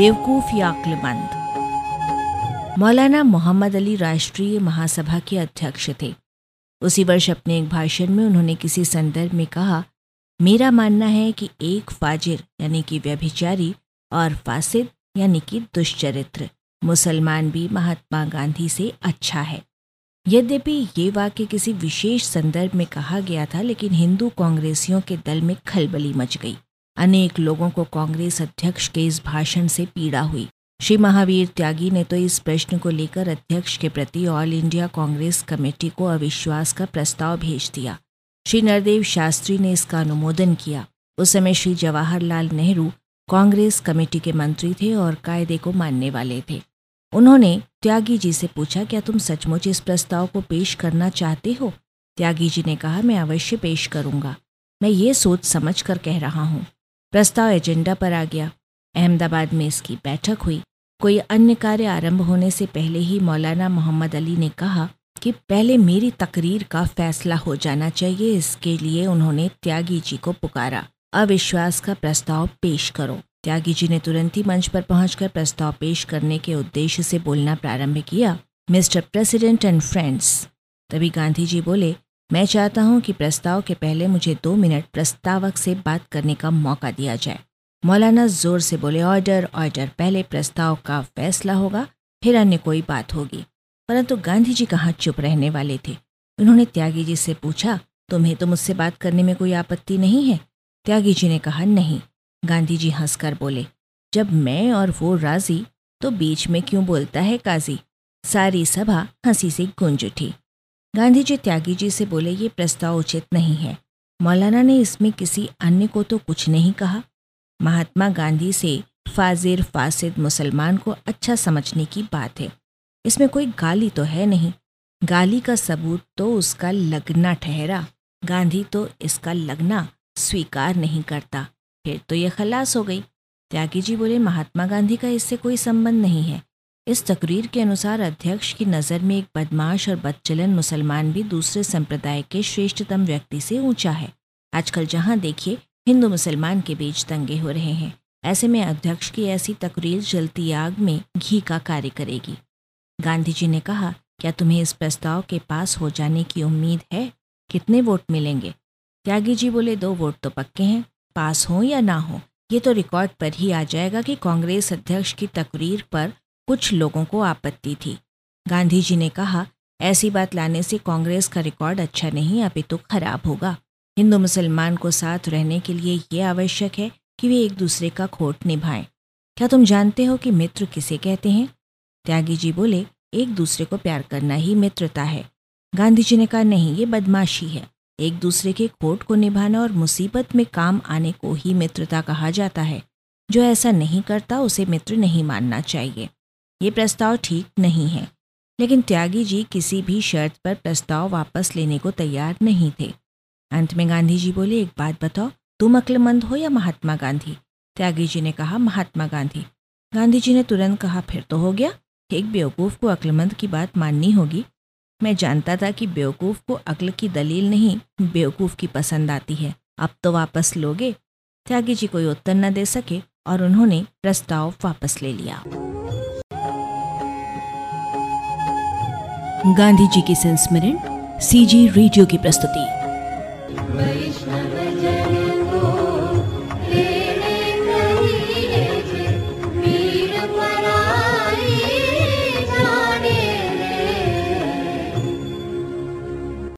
बेवकूफ़ या अक्लमंद मौलाना मोहम्मद अली राष्ट्रीय महासभा के अध्यक्ष थे। उसी वर्ष अपने एक भाषण में उन्होंने किसी संदर्भ में कहा, मेरा मानना है कि एक फाजिर, यानी कि व्यभिचारी, और फासिद, यानी कि दुष्चरित्र, मुसलमान भी महात्मा गांधी से अच्छा है। यद्यपि ये वाक्य किसी विशेष संदर्भ में कहा गया था, लेकिन हिंदू कांग्रेसियों के दल में खलबली मच गई। अनेक लोगों को कांग्रेस अध्यक्ष के इस भाषण से पीड़ा हुई। श्री महावीर त्यागी ने तो इस प्रश्न को लेकर अध्यक्ष के प्रति ऑल इंडिया कांग्रेस कमेटी को अविश्वास का प्रस्ताव भेज दिया। श्री नरदेव शास्त्री ने इसका अनुमोदन किया। उस समय श्री जवाहरलाल नेहरू कांग्रेस कमेटी के मंत्री थे और कायदे को मानने वाले थे। उन्होंने, त्यागी जी से पूछा, क्या तुम सचमुच इस प्रस्ताव को पेश करना चाहते हो? त्यागी जी ने कहा, मैं अवश्य पेश करूँगा। मैं ये सोच समझ कर कह रहा हूँ। प्रस्ताव एजेंडा पर आ गया। अहमदाबाद में इसकी बैठक हुई। कोई अन्य कार्य आरंभ होने से पहले ही मौलाना मोहम्मद अली ने कहा कि पहले मेरी तकरीर का फैसला हो जाना चाहिए, इसके लिए उन्होंने त्यागी जी को पुकारा। अविश्वास का प्रस्ताव पेश करो। त्यागी जी ने तुरंत ही मंच पर पहुंचकर प्रस्ताव पेश करने के उद्देश्य से बोलना प्रारंभ किया। मिस्टर प्रेसिडेंट एंड फ्रेंड्स, तभी गांधी जी बोले मैं चाहता हूँ कि प्रस्ताव के पहले मुझे दो मिनट प्रस्तावक से बात करने का मौका दिया जाए। मौलाना ज़ोर से बोले, ऑर्डर ऑर्डर, पहले प्रस्ताव का फैसला होगा, फिर अन्य कोई बात होगी। परंतु गांधी जी कहाँ चुप रहने वाले थे? उन्होंने त्यागी जी से पूछा, तुम्हें तो मुझसे बात करने में कोई आपत्ति नहीं है? त्यागी जी ने कहा, नहीं। गांधी जी हंसकर बोले, जब मैं और वो राज़ी तो बीच में क्यों बोलता है काजी? सारी सभा हँसी से गूंज उठी। गांधी जी त्यागी जी से बोले, ये प्रस्ताव उचित नहीं है। मौलाना ने इसमें किसी अन्य को तो कुछ नहीं कहा। महात्मा गांधी से फाजिर, फासिद, मुसलमान को अच्छा समझने की बात है। इसमें कोई गाली तो है नहीं। गाली का सबूत तो उसका लगना ठहरा। गांधी तो इसका लगना स्वीकार नहीं करता। फिर तो ये खलास हो गई। त्यागी जी बोले, महात्मा गांधी का इससे कोई संबंध नहीं है। इस तकरीर के अनुसार अध्यक्ष की नज़र में एक बदमाश और बदचलन मुसलमान भी दूसरे संप्रदाय के श्रेष्ठतम व्यक्ति से ऊँचा है। आजकल जहाँ देखिए, हिंदू मुसलमान के बीच दंगे हो रहे हैं। ऐसे में अध्यक्ष की ऐसी तकरीर जलती आग में घी का कार्य करेगी। गांधी जी ने कहा, क्या तुम्हें इस प्रस्ताव के पास हो जाने की उम्मीद है? कितने वोट मिलेंगे? त्यागी जी बोले, दो वोट तो पक्के हैं, पास हो या ना हो। ये तो रिकॉर्ड पर ही आ जाएगा कि कांग्रेस अध्यक्ष की तकरीर पर कुछ लोगों को आपत्ति थी। गांधी जी ने कहा, ऐसी बात लाने से कांग्रेस का रिकॉर्ड अच्छा नहीं, अभी तो खराब होगा। हिंदू मुसलमान को साथ रहने के लिए ये आवश्यक है कि वे एक दूसरे का खोट निभाएँ। क्या तुम जानते हो कि मित्र किसे कहते हैं? त्यागी जी बोले, एक दूसरे को प्यार करना ही मित्रता है। गांधी जी ने कहा, नहीं, ये बदमाशी है। एक दूसरे के खोट को निभाना और मुसीबत में काम आने को ही मित्रता कहा जाता है। जो ऐसा नहीं करता, उसे मित्र नहीं मानना चाहिए। ये प्रस्ताव ठीक नहीं है। लेकिन त्यागी जी किसी भी शर्त पर प्रस्ताव वापस लेने को तैयार नहीं थे। अंत में गांधी जी बोले, एक बात बताओ, तुम अक्लमंद हो या महात्मा गांधी? त्यागी जी ने कहा, महात्मा गांधी। गांधी जी ने तुरंत कहा, फिर तो हो गया। एक बेवकूफ़ को अक्लमंद की बात माननी होगी। मैं जानता था कि बेवकूफ़ को अक्ल की दलील नहीं, बेवकूफ़ की पसंद आती है। अब तो वापस लोगे। त्यागी जी कोई उत्तर न दे सके और उन्होंने प्रस्ताव वापस ले लिया। गांधी जी के संस्मरण सीजी रेडियो की प्रस्तुति।